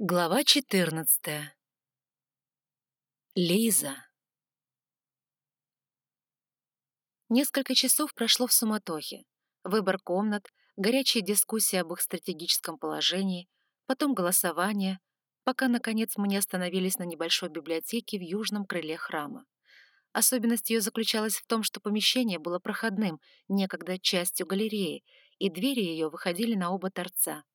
Глава 14. Лиза. Несколько часов прошло в суматохе. Выбор комнат, горячие дискуссии об их стратегическом положении, потом голосование, пока, наконец, мы не остановились на небольшой библиотеке в южном крыле храма. Особенность ее заключалась в том, что помещение было проходным, некогда частью галереи, и двери ее выходили на оба торца —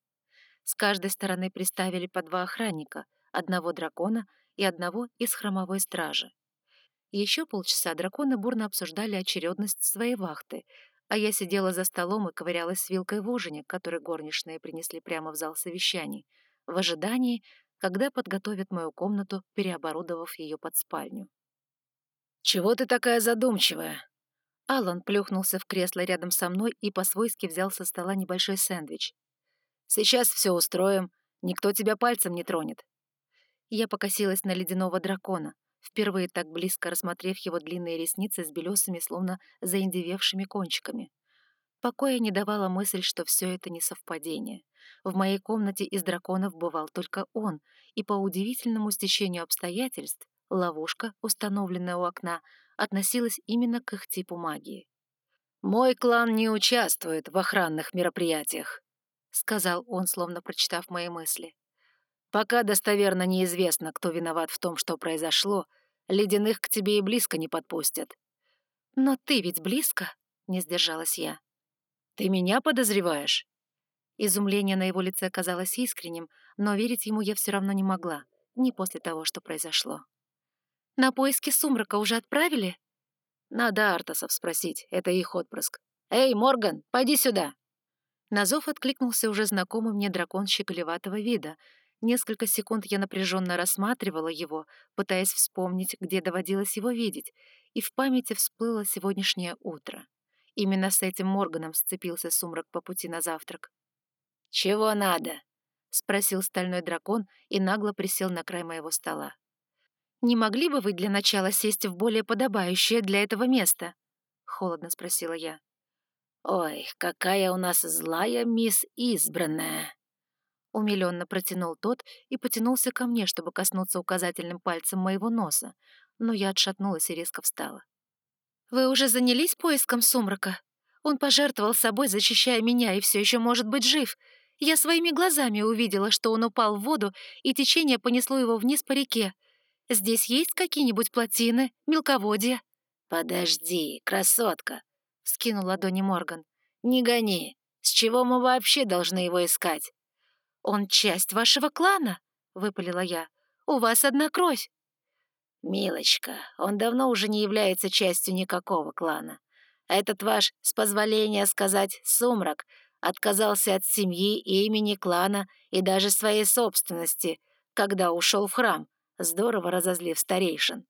с каждой стороны приставили по два охранника, одного дракона и одного из хромовой стражи. Еще полчаса драконы бурно обсуждали очередность своей вахты, а я сидела за столом и ковырялась с вилкой в ужине, который горничные принесли прямо в зал совещаний, в ожидании, когда подготовят мою комнату, переоборудовав ее под спальню. «Чего ты такая задумчивая?» Алан плюхнулся в кресло рядом со мной и по-свойски взял со стола небольшой сэндвич. Сейчас все устроим, никто тебя пальцем не тронет». Я покосилась на ледяного дракона, впервые так близко рассмотрев его длинные ресницы с белесыми, словно заиндевевшими кончиками. Покоя не давала мысль, что все это не совпадение. В моей комнате из драконов бывал только он, и по удивительному стечению обстоятельств ловушка, установленная у окна, относилась именно к их типу магии. «Мой клан не участвует в охранных мероприятиях», — сказал он, словно прочитав мои мысли. «Пока достоверно неизвестно, кто виноват в том, что произошло, ледяных к тебе и близко не подпустят». «Но ты ведь близко?» — не сдержалась я. «Ты меня подозреваешь?» Изумление на его лице казалось искренним, но верить ему я все равно не могла, не после того, что произошло. «На поиски сумрака уже отправили?» «Надо Артасов спросить, это их отпрыск. Эй, Морган, пойди сюда!» На зов откликнулся уже знакомый мне дракон щеголеватого вида. Несколько секунд я напряженно рассматривала его, пытаясь вспомнить, где доводилось его видеть, и в памяти всплыло сегодняшнее утро. Именно с этим Морганом сцепился сумрак по пути на завтрак. «Чего надо?» — спросил стальной дракон и нагло присел на край моего стола. «Не могли бы вы для начала сесть в более подобающее для этого место?» — холодно спросила я. «Ой, какая у нас злая мисс избранная!» Умилённо протянул тот и потянулся ко мне, чтобы коснуться указательным пальцем моего носа, но я отшатнулась и резко встала. «Вы уже занялись поиском сумрака? Он пожертвовал собой, защищая меня, и все еще может быть жив. Я своими глазами увидела, что он упал в воду, и течение понесло его вниз по реке. Здесь есть какие-нибудь плотины, мелководья?» «Подожди, красотка!» — скинул ладони Морган. «Не гони! С чего мы вообще должны его искать?» «Он часть вашего клана», — выпалила я. «У вас одна кровь». «Милочка, он давно уже не является частью никакого клана. Этот ваш, с позволения сказать, сумрак, отказался от семьи, имени клана и даже своей собственности, когда ушел в храм, здорово разозлив старейшин.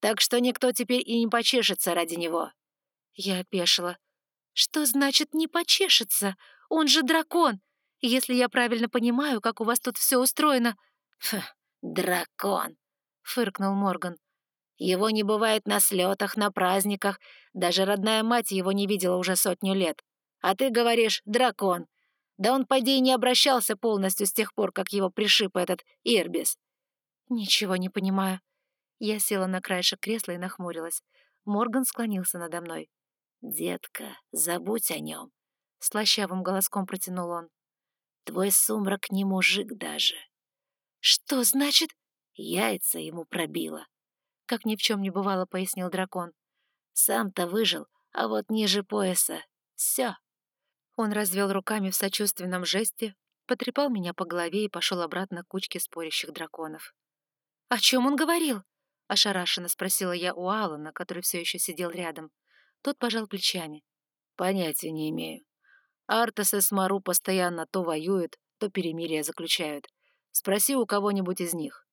Так что никто теперь и не почешется ради него. Я опешила. «Что значит «не почешется»? Он же дракон! Если я правильно понимаю, как у вас тут все устроено...» «Фу, дракон!» — фыркнул Морган. «Его не бывает на слетах, на праздниках. Даже родная мать его не видела уже сотню лет. А ты говоришь «дракон». Да он, по идее, не обращался полностью с тех пор, как его пришиб этот Ирбис». «Ничего не понимаю». Я села на краешек кресла и нахмурилась. Морган склонился надо мной. «Детка, забудь о нем», — слащавым голоском протянул он. «Твой сумрак не мужик даже». «Что значит?» Яйца ему пробило. Как ни в чем не бывало, пояснил дракон. Сам-то выжил, а вот ниже пояса — все. Он развел руками в сочувственном жесте, потрепал меня по голове и пошел обратно к кучке спорящих драконов. «О чем он говорил?» — ошарашенно спросила я у Алана, который все еще сидел рядом. Тот пожал плечами. «Понятия не имею. Артас и Смару постоянно то воюют, то перемирие заключают. Спроси у кого-нибудь из них».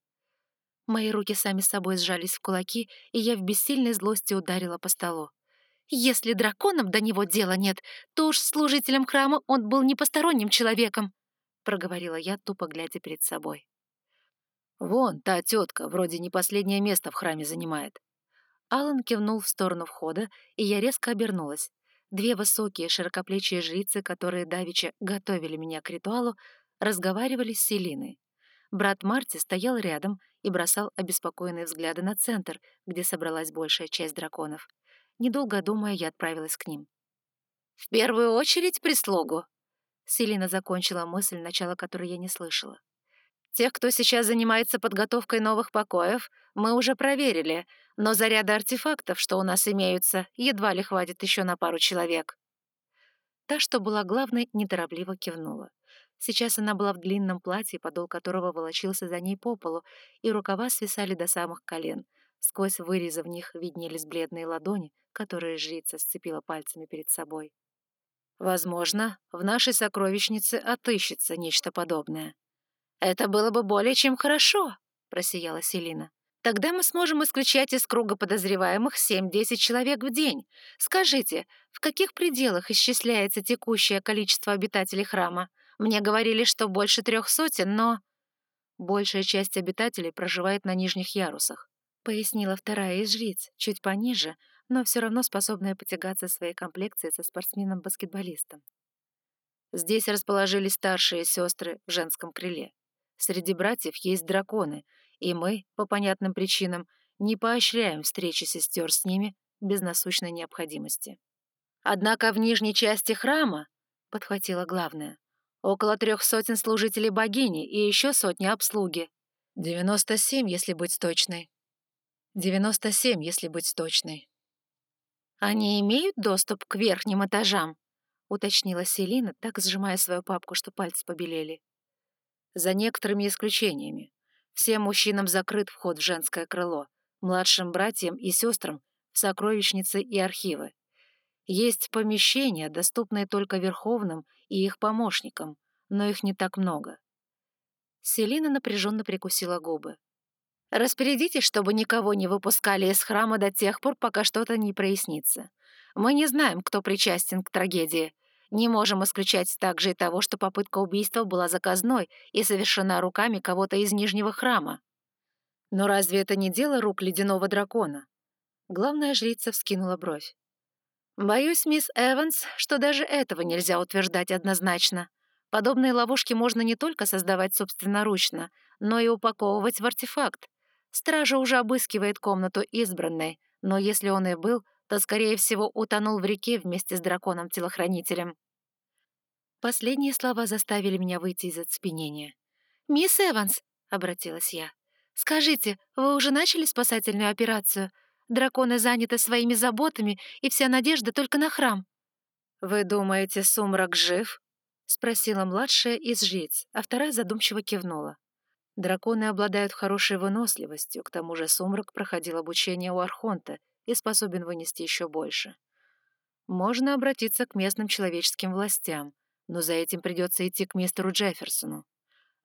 Мои руки сами собой сжались в кулаки, и я в бессильной злости ударила по столу. «Если драконам до него дела нет, то уж служителем храма он был не посторонним человеком», — проговорила я, тупо глядя перед собой. «Вон, та тетка вроде не последнее место в храме занимает. Алан кивнул в сторону входа, и я резко обернулась. Две высокие, широкоплечие жрицы, которые давеча готовили меня к ритуалу, разговаривали с Селиной. Брат Марти стоял рядом и бросал обеспокоенные взгляды на центр, где собралась большая часть драконов. Недолго думая, я отправилась к ним. «В первую очередь прислугу», — Селина закончила мысль, начала которой я не слышала. «Тех, кто сейчас занимается подготовкой новых покоев, мы уже проверили, но заряда артефактов, что у нас имеются, едва ли хватит еще на пару человек». Та, что была главной, неторопливо кивнула. Сейчас она была в длинном платье, подол которого волочился за ней по полу, и рукава свисали до самых колен. Сквозь вырезы в них виднелись бледные ладони, которые жрица сцепила пальцами перед собой. «Возможно, в нашей сокровищнице отыщется нечто подобное». «Это было бы более чем хорошо», — просияла Селина. Тогда мы сможем исключать из круга подозреваемых 7-10 человек в день. Скажите, в каких пределах исчисляется текущее количество обитателей храма? Мне говорили, что больше трех сотен, но...» «Большая часть обитателей проживает на нижних ярусах», — пояснила вторая из жриц, чуть пониже, но все равно способная потягаться своей комплекцией со спортсменом-баскетболистом. Здесь расположились старшие сестры в женском крыле. Среди братьев есть драконы — и мы, по понятным причинам, не поощряем встречи сестер с ними без насущной необходимости. Однако в нижней части храма, — подхватила главная, — около трех сотен служителей богини и еще сотни обслуги. Девяносто семь, если быть точной. Девяносто семь, если быть точной. «Они имеют доступ к верхним этажам?» — уточнила Селина, так сжимая свою папку, что пальцы побелели. «За некоторыми исключениями. Всем мужчинам закрыт вход в женское крыло, младшим братьям и сестрам — в сокровищницы и архивы. Есть помещения, доступные только верховным и их помощникам, но их не так много. Селина напряженно прикусила губы. «Распорядитесь, чтобы никого не выпускали из храма до тех пор, пока что-то не прояснится. Мы не знаем, кто причастен к трагедии. Не можем исключать также и того, что попытка убийства была заказной и совершена руками кого-то из Нижнего храма. Но разве это не дело рук ледяного дракона? Главная жрица вскинула бровь. «Боюсь, мисс Эванс, что даже этого нельзя утверждать однозначно. Подобные ловушки можно не только создавать собственноручно, но и упаковывать в артефакт. Стража уже обыскивает комнату избранной, но если он и был, то, скорее всего, утонул в реке вместе с драконом-телохранителем. Последние слова заставили меня выйти из оцепенения. «Мисс Эванс», — обратилась я, — «скажите, вы уже начали спасательную операцию? Драконы заняты своими заботами, и вся надежда только на храм». «Вы думаете, сумрак жив?» — спросила младшая из жриц, а вторая задумчиво кивнула. Драконы обладают хорошей выносливостью, к тому же сумрак проходил обучение у Архонта и способен вынести еще больше. Можно обратиться к местным человеческим властям, но за этим придется идти к мистеру Джефферсону.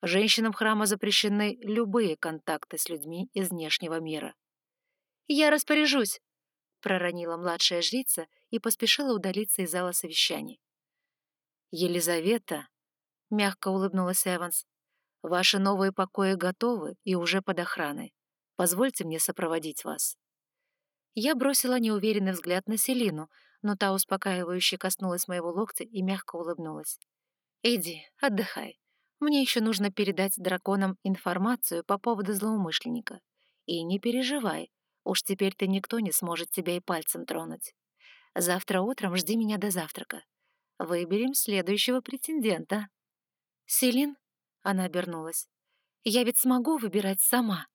Женщинам храма запрещены любые контакты с людьми из внешнего мира. «Я распоряжусь», — проронила младшая жрица и поспешила удалиться из зала совещаний. «Елизавета», — мягко улыбнулась Эванс, — «ваши новые покои готовы и уже под охраной. Позвольте мне сопроводить вас». Я бросила неуверенный взгляд на Селину, но та успокаивающе коснулась моего локтя и мягко улыбнулась. «Иди, отдыхай. Мне еще нужно передать драконам информацию по поводу злоумышленника. И не переживай, уж теперь-то никто не сможет тебя и пальцем тронуть. Завтра утром жди меня до завтрака. Выберем следующего претендента». «Селин?» — она обернулась. «Я ведь смогу выбирать сама?»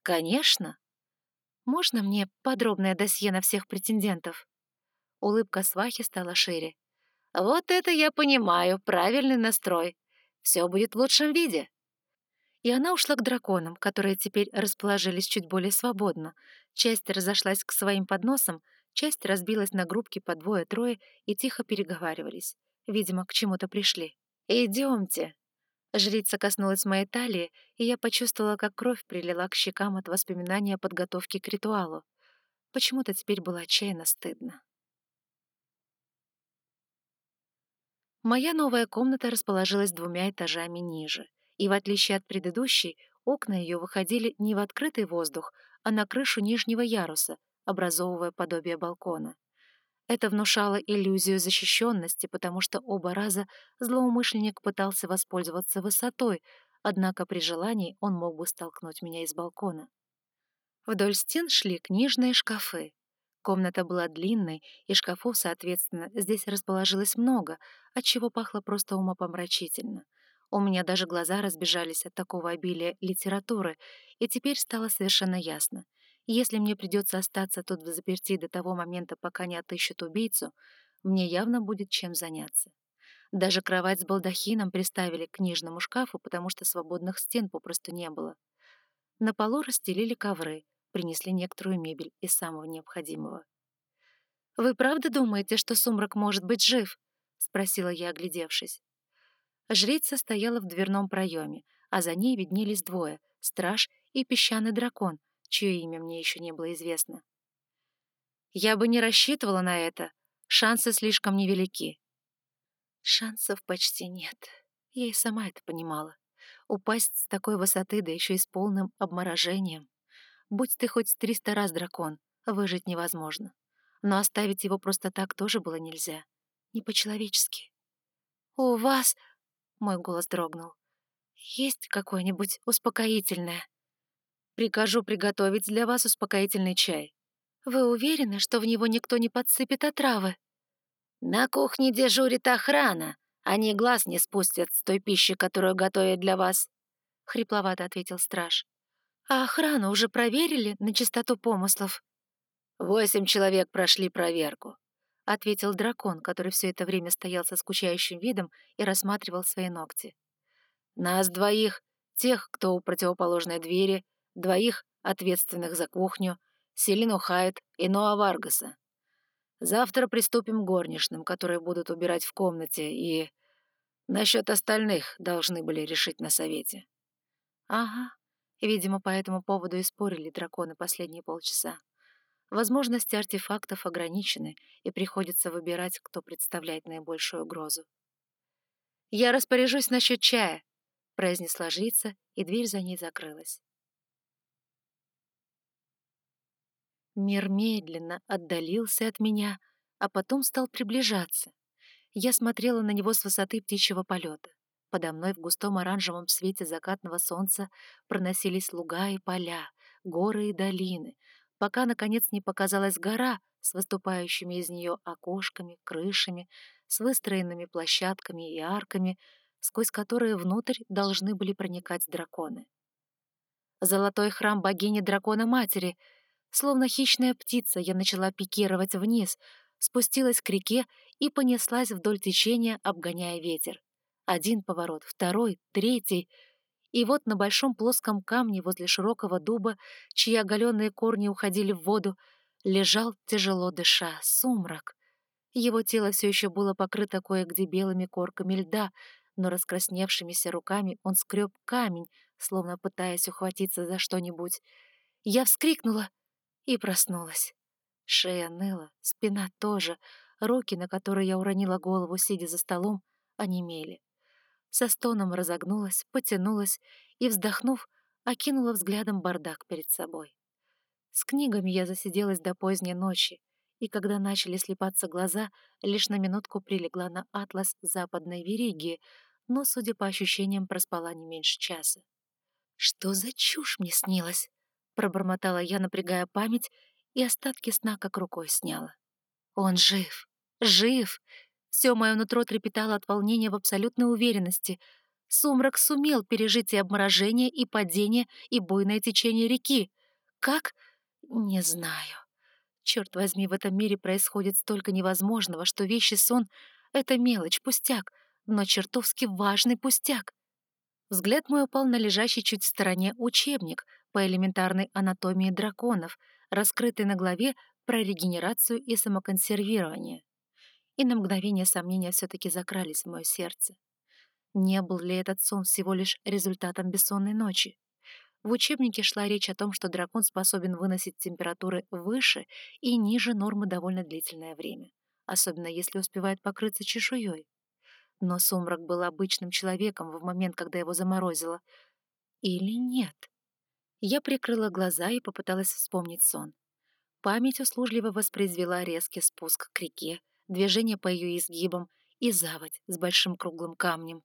«Конечно!» Можно мне подробное досье на всех претендентов?» Улыбка свахи стала шире. «Вот это я понимаю, правильный настрой. Все будет в лучшем виде». И она ушла к драконам, которые теперь расположились чуть более свободно. Часть разошлась к своим подносам, часть разбилась на группки по двое-трое и тихо переговаривались. Видимо, к чему-то пришли. «Идемте», Жрица коснулась моей талии, и я почувствовала, как кровь прилила к щекам от воспоминания о подготовке к ритуалу. Почему-то теперь было отчаянно стыдно. Моя новая комната расположилась двумя этажами ниже, и, в отличие от предыдущей, окна ее выходили не в открытый воздух, а на крышу нижнего яруса, образовывая подобие балкона. Это внушало иллюзию защищенности, потому что оба раза злоумышленник пытался воспользоваться высотой, однако при желании он мог бы столкнуть меня из балкона. Вдоль стен шли книжные шкафы. Комната была длинной, и шкафов, соответственно, здесь расположилось много, отчего пахло просто умопомрачительно. У меня даже глаза разбежались от такого обилия литературы, и теперь стало совершенно ясно. Если мне придется остаться тут в заперти до того момента, пока не отыщут убийцу, мне явно будет чем заняться. Даже кровать с балдахином приставили к книжному шкафу, потому что свободных стен попросту не было. На полу расстелили ковры, принесли некоторую мебель из самого необходимого. «Вы правда думаете, что сумрак может быть жив?» — спросила я, оглядевшись. Жрица стояла в дверном проеме, а за ней виднелись двое — страж и песчаный дракон, чье имя мне еще не было известно. «Я бы не рассчитывала на это. Шансы слишком невелики». Шансов почти нет. Я и сама это понимала. Упасть с такой высоты, да еще и с полным обморожением. Будь ты хоть триста раз дракон, выжить невозможно. Но оставить его просто так тоже было нельзя. Не по-человечески. «У вас...» — мой голос дрогнул. «Есть какое-нибудь успокоительное?» «Прикажу приготовить для вас успокоительный чай». «Вы уверены, что в него никто не подсыпет отравы?» «На кухне дежурит охрана. Они глаз не спустят с той пищи, которую готовят для вас», — хрипловато ответил страж. «А охрану уже проверили на чистоту помыслов?» «Восемь человек прошли проверку», — ответил дракон, который все это время стоял со скучающим видом и рассматривал свои ногти. «Нас двоих, тех, кто у противоположной двери, двоих, ответственных за кухню, Селину Хайт и Ноа Варгаса. Завтра приступим к горничным, которые будут убирать в комнате, и... Насчет остальных должны были решить на совете». «Ага», Видимо, по этому поводу и спорили драконы последние полчаса. Возможности артефактов ограничены, и приходится выбирать, кто представляет наибольшую угрозу. «Я распоряжусь насчет чая», — произнесла жрица, и дверь за ней закрылась. Мир медленно отдалился от меня, а потом стал приближаться. Я смотрела на него с высоты птичьего полета. Подо мной в густом оранжевом свете закатного солнца проносились луга и поля, горы и долины, пока, наконец, не показалась гора с выступающими из нее окошками, крышами, с выстроенными площадками и арками, сквозь которые внутрь должны были проникать драконы. Золотой храм богини дракона-матери. Словно хищная птица, я начала пикировать вниз, спустилась к реке и понеслась вдоль течения, обгоняя ветер. Один поворот, второй, третий. И вот на большом плоском камне возле широкого дуба, чьи оголенные корни уходили в воду, лежал, тяжело дыша, сумрак. Его тело все еще было покрыто кое-где белыми корками льда, но раскрасневшимися руками он скреб камень, словно пытаясь ухватиться за что-нибудь. Я вскрикнула и проснулась. Шея ныла, спина тоже, руки, на которые я уронила голову, сидя за столом, онемели со стоном разогнулась, потянулась и, вздохнув, окинула взглядом бардак перед собой. С книгами я засиделась до поздней ночи, и когда начали слепаться глаза, лишь на минутку прилегла на атлас западной вериги, но, судя по ощущениям, проспала не меньше часа. «Что за чушь мне снилась?» — пробормотала я, напрягая память, и остатки сна как рукой сняла. «Он жив! Жив! Все мое нутро трепетало от волнения в абсолютной уверенности. Сумрак сумел пережить и обморожение, и падение, и буйное течение реки. Как? Не знаю. Черт возьми, в этом мире происходит столько невозможного, что вещи сон — это мелочь, пустяк, но чертовски важный пустяк. Взгляд мой упал на лежащий чуть в стороне учебник по элементарной анатомии драконов, раскрытый на главе про регенерацию и самоконсервирование и на мгновение сомнения все-таки закрались в мое сердце. Не был ли этот сон всего лишь результатом бессонной ночи? В учебнике шла речь о том, что дракон способен выносить температуры выше и ниже нормы довольно длительное время, особенно если успевает покрыться чешуей. Но сумрак был обычным человеком в момент, когда его заморозило. Или нет? Я прикрыла глаза и попыталась вспомнить сон. Память услужливо воспроизвела резкий спуск к реке, движение по ее изгибам и заводь с большим круглым камнем.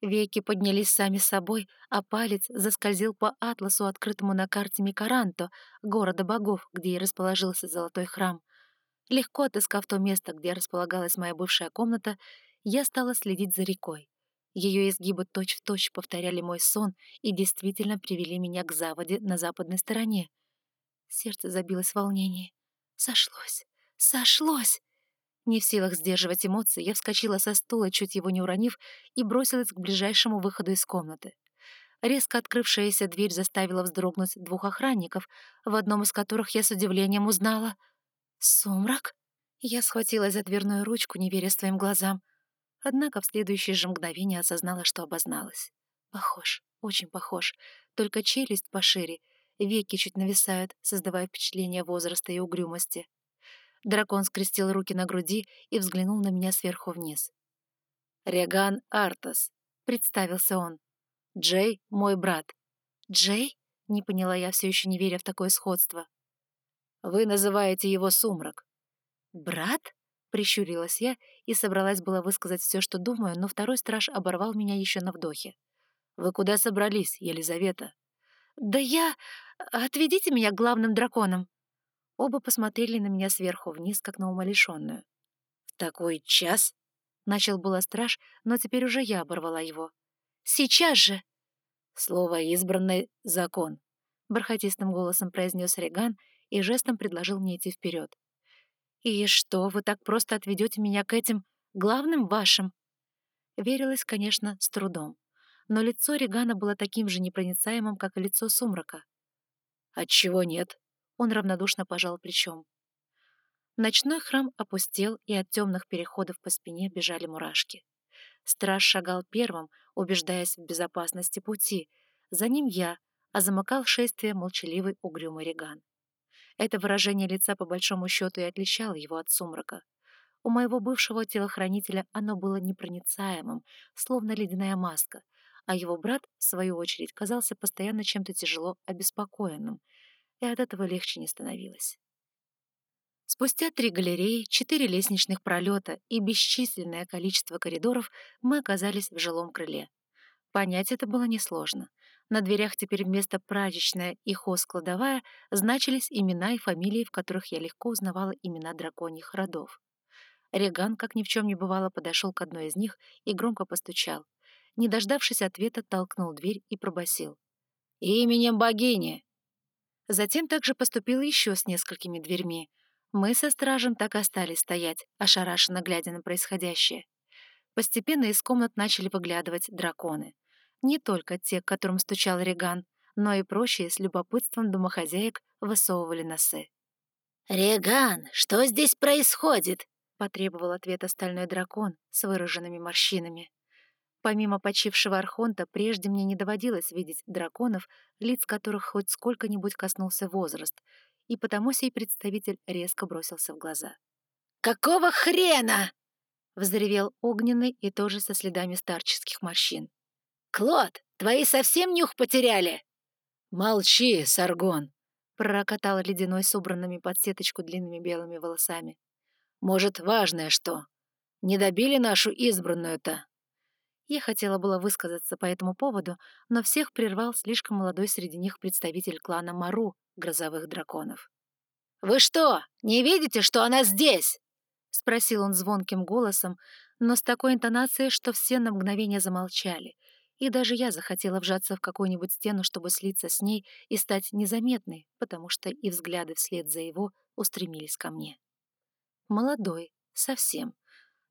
Веки поднялись сами собой, а палец заскользил по атласу, открытому на карте Микаранто, города богов, где и расположился золотой храм. Легко отыскав то место, где располагалась моя бывшая комната, я стала следить за рекой. Ее изгибы точь-в-точь точь повторяли мой сон и действительно привели меня к заводе на западной стороне. Сердце забилось в волнении. Сошлось! Сошлось! Не в силах сдерживать эмоции, я вскочила со стула, чуть его не уронив, и бросилась к ближайшему выходу из комнаты. Резко открывшаяся дверь заставила вздрогнуть двух охранников, в одном из которых я с удивлением узнала... «Сумрак?» Я схватилась за дверную ручку, не веря своим глазам. Однако в следующее же мгновение осознала, что обозналась. Похож, очень похож, только челюсть пошире, веки чуть нависают, создавая впечатление возраста и угрюмости. Дракон скрестил руки на груди и взглянул на меня сверху вниз. «Реган Артас», — представился он. «Джей — мой брат». «Джей?» — не поняла я, все еще не веря в такое сходство. «Вы называете его Сумрак». «Брат?» — прищурилась я и собралась было высказать все, что думаю, но второй страж оборвал меня еще на вдохе. «Вы куда собрались, Елизавета?» «Да я... Отведите меня к главным драконам», Оба посмотрели на меня сверху вниз, как на умалишенную. «В такой час?» — начал было страж, но теперь уже я оборвала его. «Сейчас же!» «Слово избранный — закон», — бархатистым голосом произнес Реган и жестом предложил мне идти вперед. «И что, вы так просто отведете меня к этим главным вашим?» Верилось, конечно, с трудом, но лицо Регана было таким же непроницаемым, как и лицо сумрака. «Отчего нет?» Он равнодушно пожал плечом. Ночной храм опустел, и от темных переходов по спине бежали мурашки. Страж шагал первым, убеждаясь в безопасности пути. За ним я, а замыкал шествие молчаливый угрюмый реган. Это выражение лица по большому счету и отличало его от сумрака. У моего бывшего телохранителя оно было непроницаемым, словно ледяная маска, а его брат, в свою очередь, казался постоянно чем-то тяжело обеспокоенным — и от этого легче не становилось. Спустя три галереи, четыре лестничных пролета и бесчисленное количество коридоров мы оказались в жилом крыле. Понять это было несложно. На дверях теперь вместо прачечная и хоз-кладовая значились имена и фамилии, в которых я легко узнавала имена драконьих родов. Реган, как ни в чем не бывало, подошел к одной из них и громко постучал. Не дождавшись ответа, толкнул дверь и пробасил: «Именем богини!» Затем также поступил еще с несколькими дверьми. Мы со стражем так остались стоять, ошарашенно глядя на происходящее. Постепенно из комнат начали выглядывать драконы. Не только те, к которым стучал Реган, но и прочие с любопытством домохозяек высовывали носы. «Реган, что здесь происходит?» — потребовал ответа стальной дракон с выраженными морщинами. Помимо почившего Архонта, прежде мне не доводилось видеть драконов, лиц которых хоть сколько-нибудь коснулся возраст, и потому сей представитель резко бросился в глаза. «Какого хрена?» — взревел огненный и тоже со следами старческих морщин. «Клод, твои совсем нюх потеряли?» «Молчи, Саргон!» — пророкотал ледяной с убранными под сеточку длинными белыми волосами. «Может, важное что? Не добили нашу избранную-то?» Я хотела было высказаться по этому поводу, но всех прервал слишком молодой среди них представитель клана Мару, грозовых драконов. «Вы что, не видите, что она здесь?» — спросил он звонким голосом, но с такой интонацией, что все на мгновение замолчали, и даже я захотела вжаться в какую-нибудь стену, чтобы слиться с ней и стать незаметной, потому что и взгляды вслед за его устремились ко мне. Молодой, совсем.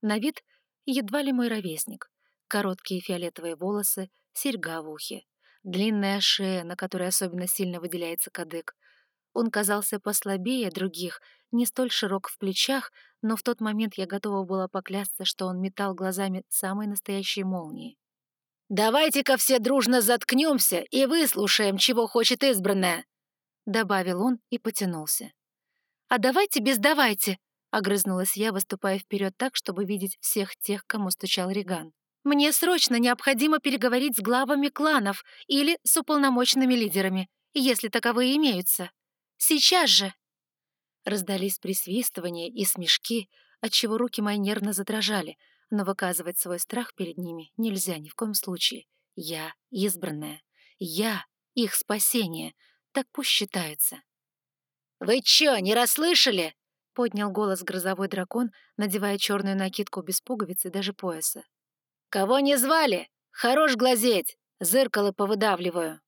На вид едва ли мой ровесник. Короткие фиолетовые волосы, серьга в ухе, длинная шея, на которой особенно сильно выделяется кадык. Он казался послабее других, не столь широк в плечах, но в тот момент я готова была поклясться, что он метал глазами самой настоящей молнии. «Давайте-ка все дружно заткнемся и выслушаем, чего хочет избранная», — добавил он и потянулся. «А давайте без давайте», — огрызнулась я, выступая вперед так, чтобы видеть всех тех, кому стучал Реган. Мне срочно необходимо переговорить с главами кланов или с уполномоченными лидерами, если таковые имеются. Сейчас же!» Раздались присвистывания и смешки, отчего руки мои нервно задрожали, но выказывать свой страх перед ними нельзя ни в коем случае. Я избранная. Я их спасение. Так пусть считается. «Вы чё, не расслышали?» — поднял голос грозовой дракон, надевая черную накидку без пуговиц и даже пояса. «Кого не звали? Хорош глазеть! Зеркало повыдавливаю!»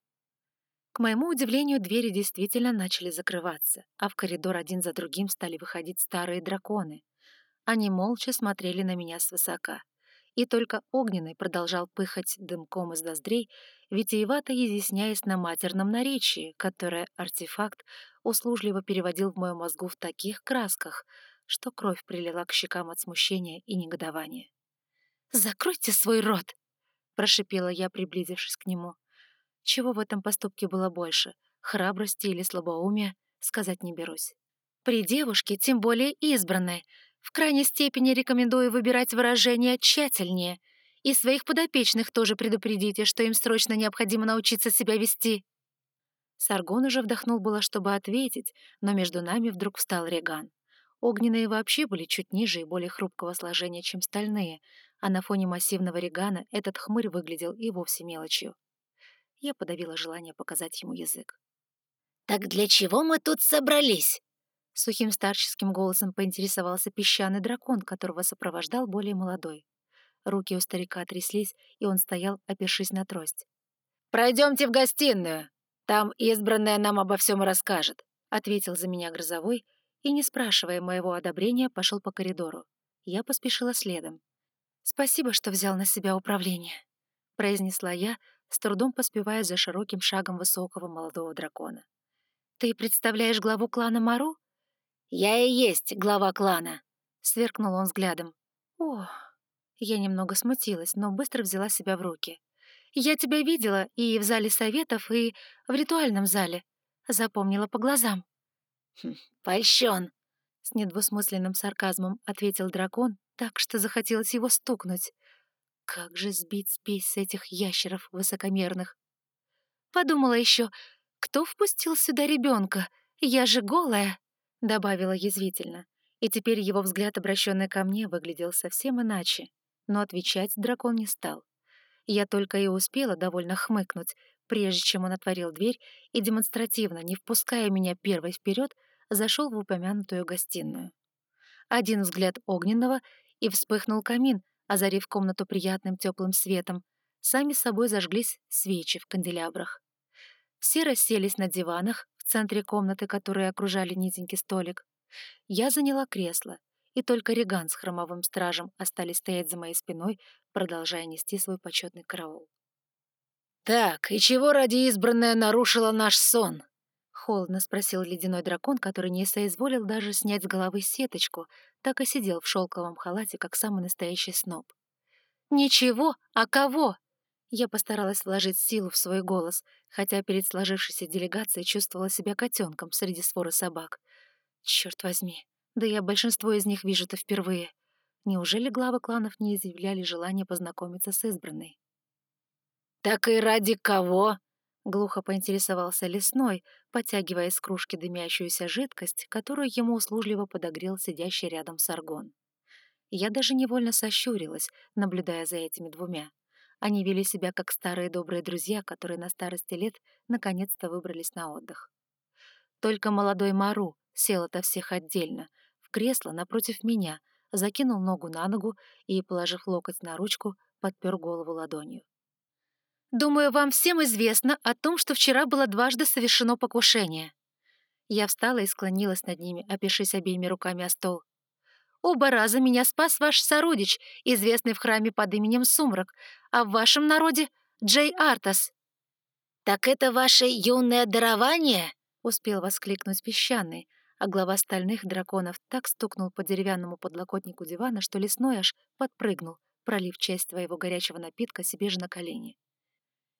К моему удивлению, двери действительно начали закрываться, а в коридор один за другим стали выходить старые драконы. Они молча смотрели на меня свысока. И только Огненный продолжал пыхать дымком из ноздрей, витиевато изъясняясь на матерном наречии, которое артефакт услужливо переводил в моем мозгу в таких красках, что кровь прилила к щекам от смущения и негодования. «Закройте свой рот!» — прошипела я, приблизившись к нему. Чего в этом поступке было больше, храбрости или слабоумия, сказать не берусь. При девушке, тем более избранной, в крайней степени рекомендую выбирать выражения тщательнее. И своих подопечных тоже предупредите, что им срочно необходимо научиться себя вести. Саргон уже вдохнул было, чтобы ответить, но между нами вдруг встал Реган. Огненные вообще были чуть ниже и более хрупкого сложения, чем стальные, а на фоне массивного Регана этот хмырь выглядел и вовсе мелочью. Я подавила желание показать ему язык. «Так для чего мы тут собрались?» Сухим старческим голосом поинтересовался песчаный дракон, которого сопровождал более молодой. Руки у старика тряслись, и он стоял, опершись на трость. «Пройдемте в гостиную. Там избранная нам обо всем расскажет», — ответил за меня Грозовой и, не спрашивая моего одобрения, пошел по коридору. Я поспешила следом. «Спасибо, что взял на себя управление», — произнесла я, с трудом поспевая за широким шагом высокого молодого дракона. «Ты представляешь главу клана Мару?» «Я и есть глава клана», — сверкнул он взглядом. «О!» Я немного смутилась, но быстро взяла себя в руки. «Я тебя видела и в зале советов, и в ритуальном зале. Запомнила по глазам». «Хм, «Польщен», — с недвусмысленным сарказмом ответил дракон, так что захотелось его стукнуть. Как же сбить спесь с этих ящеров высокомерных? Подумала еще, кто впустил сюда ребенка? Я же голая, добавила язвительно. И теперь его взгляд, обращенный ко мне, выглядел совсем иначе. Но отвечать дракон не стал. Я только и успела довольно хмыкнуть, прежде чем он отворил дверь и, демонстративно, не впуская меня первой вперед, зашел в упомянутую гостиную. Один взгляд огненного, и вспыхнул камин, озарив комнату приятным теплым светом. Сами собой зажглись свечи в канделябрах. Все расселись на диванах в центре комнаты, которые окружали низенький столик. Я заняла кресло, и только Реган с хромовым стражем остались стоять за моей спиной, продолжая нести свой почетный караул. «Так, и чего ради избранная нарушила наш сон?» — холодно спросил ледяной дракон, который не соизволил даже снять с головы сеточку, так и сидел в шелковом халате, как самый настоящий сноб. «Ничего, а кого?» Я постаралась вложить силу в свой голос, хотя перед сложившейся делегацией чувствовала себя котенком среди своры собак. Черт возьми, да я большинство из них вижу-то впервые. Неужели главы кланов не изъявляли желание познакомиться с избранной? «Так и ради кого?» Глухо поинтересовался лесной, потягивая из кружки дымящуюся жидкость, которую ему услужливо подогрел сидящий рядом саргон. Я даже невольно сощурилась, наблюдая за этими двумя. Они вели себя как старые добрые друзья, которые на старости лет наконец-то выбрались на отдых. Только молодой Мару сел ото всех отдельно, в кресло напротив меня, закинул ногу на ногу и, положив локоть на ручку, подпер голову ладонью. Думаю, вам всем известно о том, что вчера было дважды совершено покушение». Я встала и склонилась над ними, опершись обеими руками о стол. «Оба раза меня спас ваш сородич, известный в храме под именем Сумрак, а в вашем народе — Джей Артас». «Так это ваше юное дарование?» — успел воскликнуть песчаный, а глава стальных драконов так стукнул по деревянному подлокотнику дивана, что лесной аж подпрыгнул, пролив часть своего горячего напитка себе же на колени.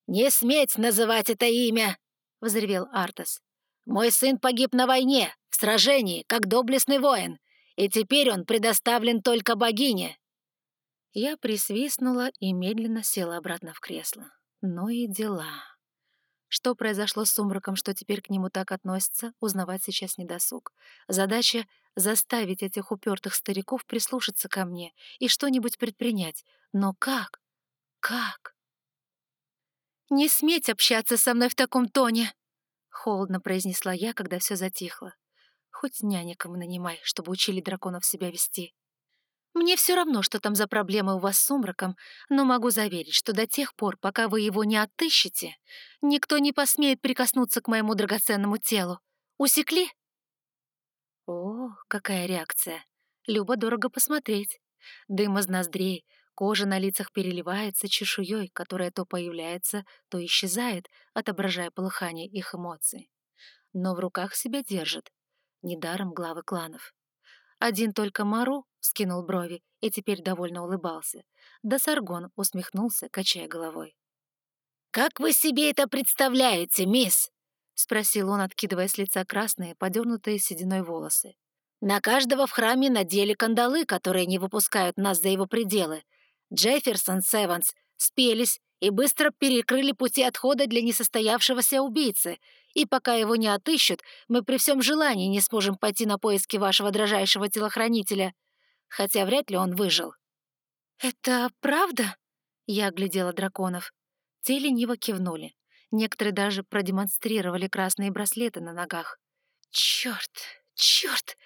«Не сметь называть это имя!» — взревел Артас. «Мой сын погиб на войне, в сражении, как доблестный воин, и теперь он предоставлен только богине». Я присвистнула и медленно села обратно в кресло. Ну и дела. Что произошло с сумраком, что теперь к нему так относится, узнавать сейчас не досуг. Задача — заставить этих упертых стариков прислушаться ко мне и что-нибудь предпринять. Но как? Как? «Не сметь общаться со мной в таком тоне!» — холодно произнесла я, когда все затихло. Хоть нянекам нанимай, чтобы учили драконов себя вести. Мне все равно, что там за проблемы у вас с сумраком, но могу заверить, что до тех пор, пока вы его не отыщете, никто не посмеет прикоснуться к моему драгоценному телу. Усекли? О, какая реакция! Любо дорого посмотреть. Дым из ноздрей, кожа на лицах переливается чешуей, которая то появляется, то исчезает, отображая полыхание их эмоций. Но в руках себя держит. Недаром главы кланов. Один только Мару скинул брови и теперь довольно улыбался. Да Саргон усмехнулся, качая головой. «Как вы себе это представляете, мисс?» — спросил он, откидывая с лица красные, подернутые сединой волосы. «На каждого в храме надели кандалы, которые не выпускают нас за его пределы. Джефферсон с Эванс спелись и быстро перекрыли пути отхода для несостоявшегося убийцы, и пока его не отыщут, мы при всем желании не сможем пойти на поиски вашего дрожайшего телохранителя, хотя вряд ли он выжил». «Это правда?» — я оглядела драконов. Те лениво кивнули. Некоторые даже продемонстрировали красные браслеты на ногах. Черт, черт!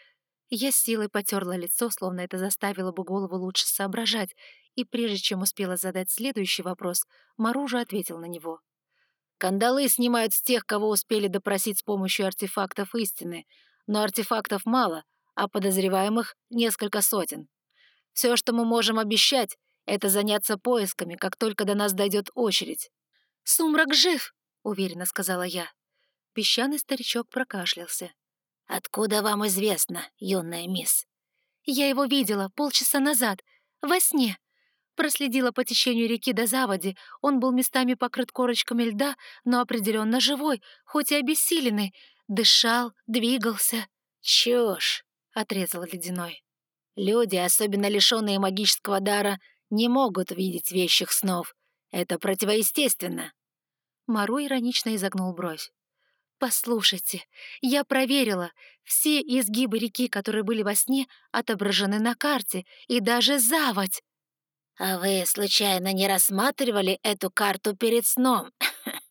Я силой потерла лицо, словно это заставило бы голову лучше соображать, и прежде чем успела задать следующий вопрос, Маружа ответил на него. «Кандалы снимают с тех, кого успели допросить с помощью артефактов истины, но артефактов мало, а подозреваемых несколько сотен. Все, что мы можем обещать, это заняться поисками, как только до нас дойдет очередь. «Сумрак жив!» — уверенно сказала я. Песчаный старичок прокашлялся. «Откуда вам известно, юная мисс?» «Я его видела полчаса назад, во сне. Проследила по течению реки до заводи. Он был местами покрыт корочками льда, но определенно живой, хоть и обессиленный. Дышал, двигался». «Чушь!» — отрезал Ледяной. «Люди, особенно лишенные магического дара, не могут видеть вещих снов. Это противоестественно». Мару иронично изогнул бровь. «Послушайте, я проверила. Все изгибы реки, которые были во сне, отображены на карте, и даже заводь». «А вы, случайно, не рассматривали эту карту перед сном?»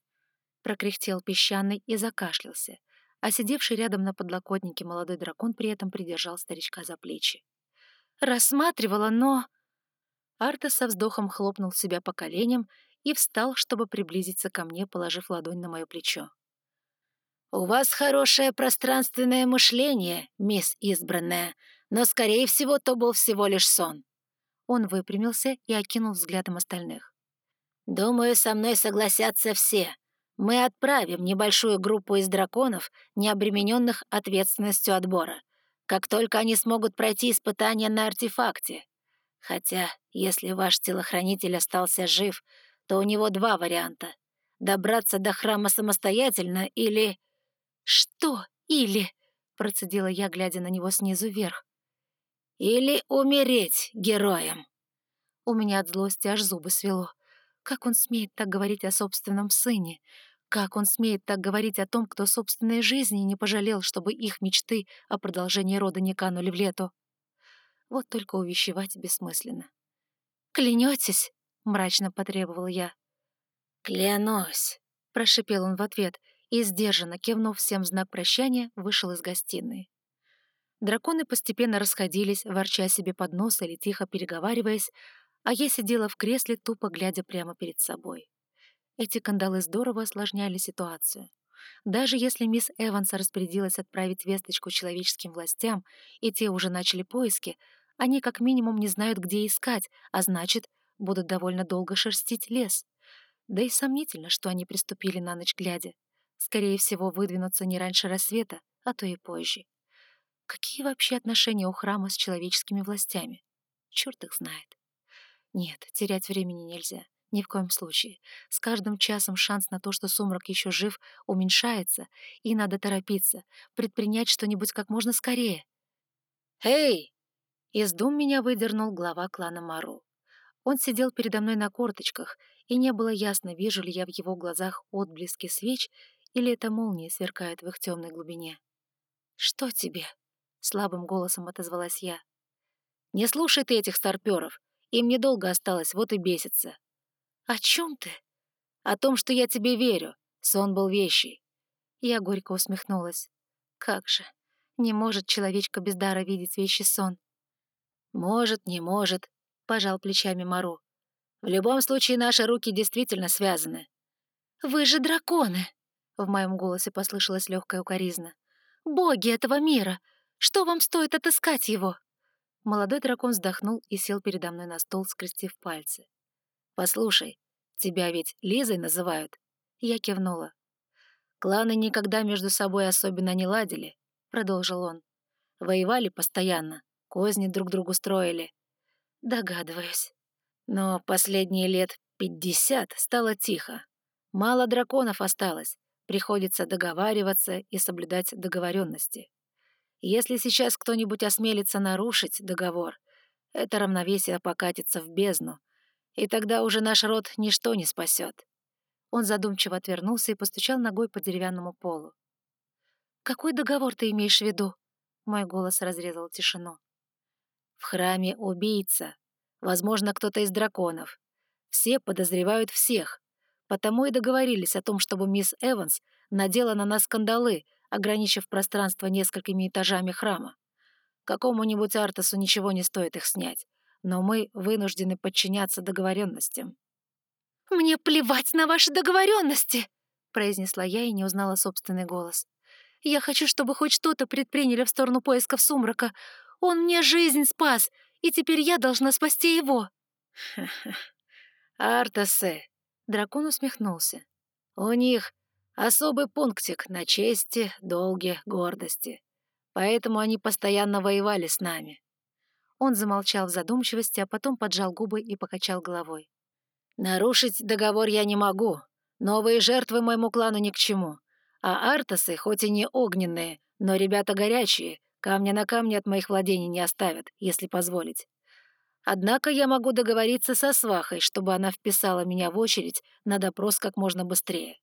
Прокряхтел песчаный и закашлялся, а сидевший рядом на подлокотнике молодой дракон при этом придержал старичка за плечи. «Рассматривала, но...» Арта со вздохом хлопнул себя по коленям и встал, чтобы приблизиться ко мне, положив ладонь на мое плечо. «У вас хорошее пространственное мышление, мисс избранная, но, скорее всего, то был всего лишь сон». Он выпрямился и окинул взглядом остальных. «Думаю, со мной согласятся все. Мы отправим небольшую группу из драконов, не обремененных ответственностью отбора, как только они смогут пройти испытания на артефакте. Хотя, если ваш телохранитель остался жив, то у него два варианта — добраться до храма самостоятельно или... «Что «или»?» — процедила я, глядя на него снизу вверх. «Или умереть героем». У меня от злости аж зубы свело. Как он смеет так говорить о собственном сыне? Как он смеет так говорить о том, кто собственной жизни не пожалел, чтобы их мечты о продолжении рода не канули в лету? Вот только увещевать бессмысленно. «Клянетесь?» мрачно потребовал я. «Клянусь», — прошипел он в ответ и, сдержанно кивнув всем знак прощания, вышел из гостиной. Драконы постепенно расходились, ворча себе под нос или тихо переговариваясь, а я сидела в кресле, тупо глядя прямо перед собой. Эти кандалы здорово осложняли ситуацию. Даже если мисс Эванс распорядилась отправить весточку человеческим властям, и те уже начали поиски, они как минимум не знают, где искать, а значит, будут довольно долго шерстить лес. Да и сомнительно, что они приступили на ночь глядя. Скорее всего, выдвинутся не раньше рассвета, а то и позже. Какие вообще отношения у храма с человеческими властями? Черт их знает. Нет, терять времени нельзя. Ни в коем случае. С каждым часом шанс на то, что сумрак еще жив, уменьшается, и надо торопиться, предпринять что-нибудь как можно скорее. «Эй!» Из дум меня выдернул глава клана Мару. Он сидел передо мной на корточках, и не было ясно, вижу ли я в его глазах отблески свеч или это молния сверкает в их темной глубине. «Что тебе?» — слабым голосом отозвалась я. «Не слушай ты этих старпёров. Им недолго осталось, вот и бесится». «О чем ты?» «О том, что я тебе верю. Сон был вещий». Я горько усмехнулась. «Как же, не может человечка без дара видеть вещи сон». «Может, не может», — пожал плечами Мару. «В любом случае наши руки действительно связаны». «Вы же драконы!» — в моем голосе послышалась легкая укоризна. «Боги этого мира! Что вам стоит отыскать его?» Молодой дракон вздохнул и сел передо мной на стол, скрестив пальцы. «Послушай, тебя ведь Лизой называют?» Я кивнула. «Кланы никогда между собой особенно не ладили», — продолжил он. «Воевали постоянно, козни друг другу строили». «Догадываюсь». Но последние лет пятьдесят стало тихо. Мало драконов осталось, приходится договариваться и соблюдать договоренности. Если сейчас кто-нибудь осмелится нарушить договор, это равновесие покатится в бездну, и тогда уже наш род ничто не спасет. Он задумчиво отвернулся и постучал ногой по деревянному полу. «Какой договор ты имеешь в виду?» Мой голос разрезал тишину. «В храме убийца. Возможно, кто-то из драконов. Все подозревают всех. Потому и договорились о том, чтобы мисс Эванс надела на нас скандалы, ограничив пространство несколькими этажами храма. Какому-нибудь Артасу ничего не стоит их снять, но мы вынуждены подчиняться договоренностям. «Мне плевать на ваши договоренности!» — произнесла я и не узнала собственный голос. «Я хочу, чтобы хоть что-то предприняли в сторону поисков сумрака. Он мне жизнь спас, и теперь я должна спасти его!» «Артасе!» — дракон усмехнулся. «У них особый пунктик на чести, долге, гордости. Поэтому они постоянно воевали с нами». Он замолчал в задумчивости, а потом поджал губы и покачал головой. «Нарушить договор я не могу. Новые жертвы моему клану ни к чему. А артасы, хоть и не огненные, но ребята горячие, камня на камне от моих владений не оставят, если позволить. Однако я могу договориться со свахой, чтобы она вписала меня в очередь на допрос как можно быстрее.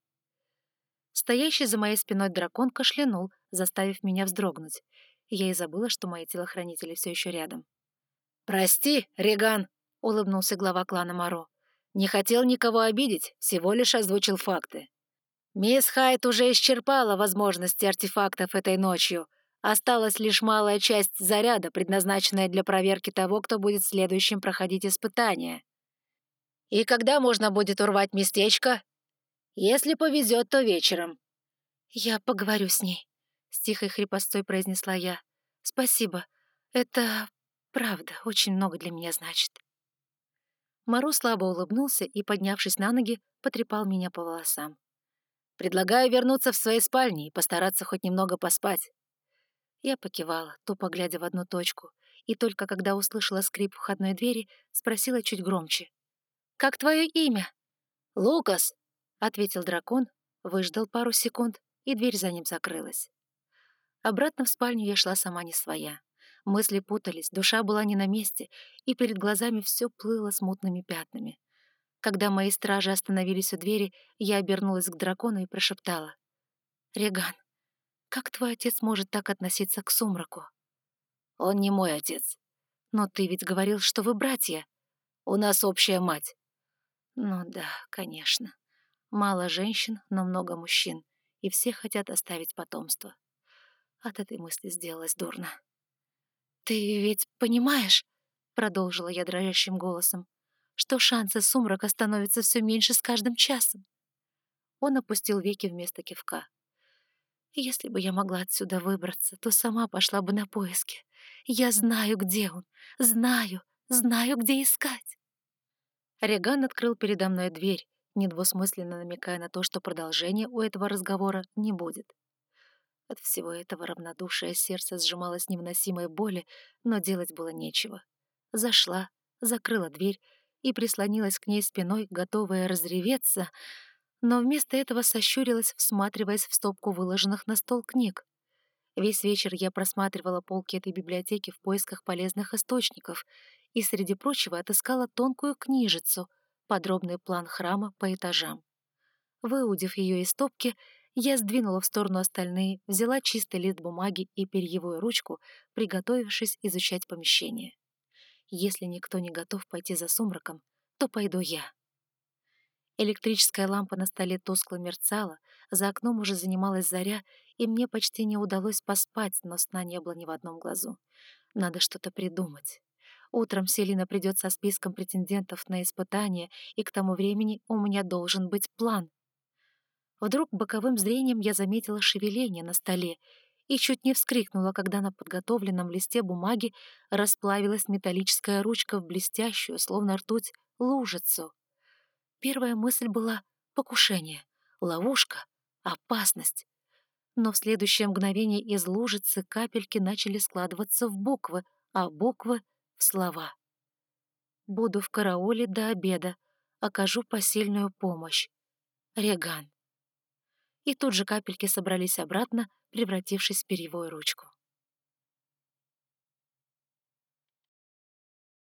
Стоящий за моей спиной дракон кашлянул, заставив меня вздрогнуть. Я и забыла, что мои телохранители все еще рядом. «Прости, Реган», — улыбнулся глава клана Моро. «Не хотел никого обидеть, всего лишь озвучил факты. Мисс Хайт уже исчерпала возможности артефактов этой ночью. Осталась лишь малая часть заряда, предназначенная для проверки того, кто будет следующим проходить испытание. И когда можно будет урвать местечко, если повезет, то вечером». «Я поговорю с ней», — с тихой хрипостой произнесла я. «Спасибо. Это, правда, очень много для меня значит». Мару слабо улыбнулся и, поднявшись на ноги, потрепал меня по волосам. «Предлагаю вернуться в свои спальни и постараться хоть немного поспать». Я покивала, тупо глядя в одну точку, и только когда услышала скрип входной двери, спросила чуть громче. «Как твое имя?» «Лукас», — ответил дракон, выждал пару секунд, и дверь за ним закрылась. Обратно в спальню я шла сама не своя. Мысли путались, душа была не на месте, и перед глазами все плыло смутными пятнами. Когда мои стражи остановились у двери, я обернулась к дракону и прошептала. «Реган, как твой отец может так относиться к сумраку?» «Он не мой отец». «Но ты ведь говорил, что вы братья». «У нас общая мать». «Ну да, конечно». Мало женщин, но много мужчин, и все хотят оставить потомство. От этой мысли сделалось дурно. «Ты ведь понимаешь, — продолжила я дрожащим голосом, — что шансы сумрака становятся все меньше с каждым часом?» Он опустил веки вместо кивка. «Если бы я могла отсюда выбраться, то сама пошла бы на поиски. Я знаю, где он, знаю, знаю, где искать». Реган открыл передо мной дверь, недвусмысленно намекая на то, что продолжения у этого разговора не будет. От всего этого равнодушие сердце сжималось невыносимой боли, но делать было нечего. Зашла, закрыла дверь и прислонилась к ней спиной, готовая разреветься, но вместо этого сощурилась, всматриваясь в стопку выложенных на стол книг. Весь вечер я просматривала полки этой библиотеки в поисках полезных источников и, среди прочего, отыскала тонкую книжицу — подробный план храма по этажам. Выудив ее из топки, Я сдвинула в сторону остальные, взяла чистый лист бумаги и перьевую ручку, приготовившись изучать помещение. Если никто не готов пойти за сумраком, то пойду я. Электрическая лампа на столе тускло мерцала, за окном уже занималась заря, и мне почти не удалось поспать, но сна не было ни в одном глазу. Надо что-то придумать. Утром Селина придет со списком претендентов на испытание, и к тому времени у меня должен быть план. Вдруг боковым зрением я заметила шевеление на столе и чуть не вскрикнула, когда на подготовленном листе бумаги расплавилась металлическая ручка в блестящую, словно ртуть, лужицу. Первая мысль была покушение, ловушка, опасность. Но в следующее мгновение из лужицы капельки начали складываться в буквы, а буквы — в слова. «Буду в карауле до обеда, окажу посильную помощь. Реган» и тут же капельки собрались обратно, превратившись в перьевую ручку.